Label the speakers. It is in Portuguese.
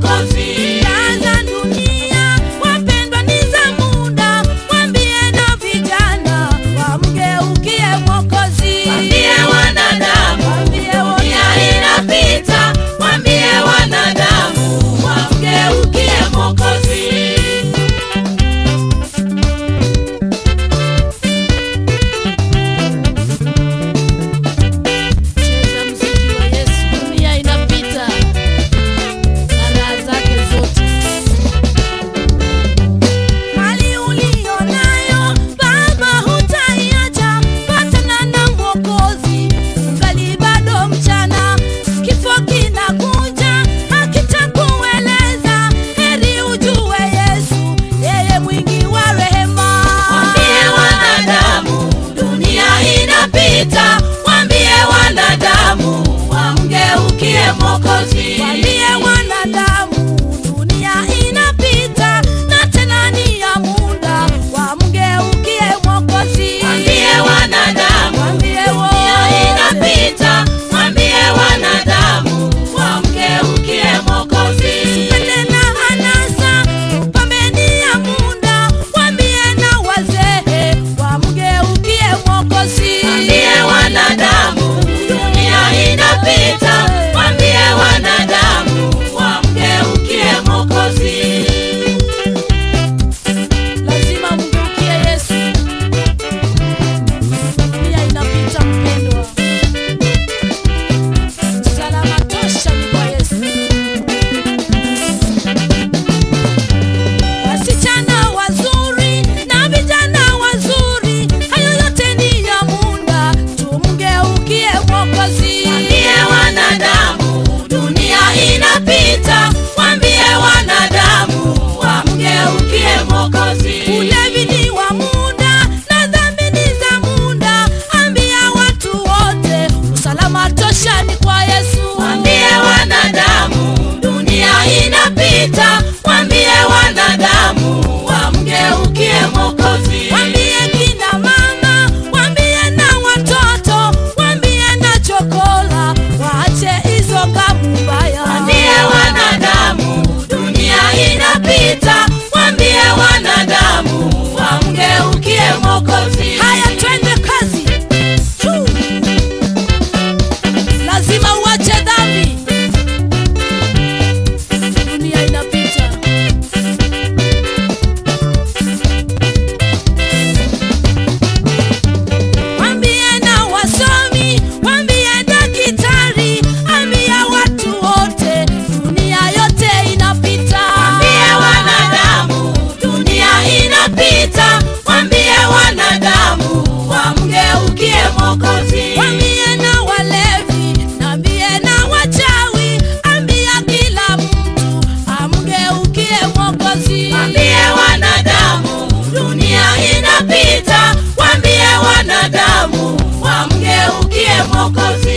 Speaker 1: Brasil. que é mocozinho. Wambie wanadamu wamgeukie Mwokozi.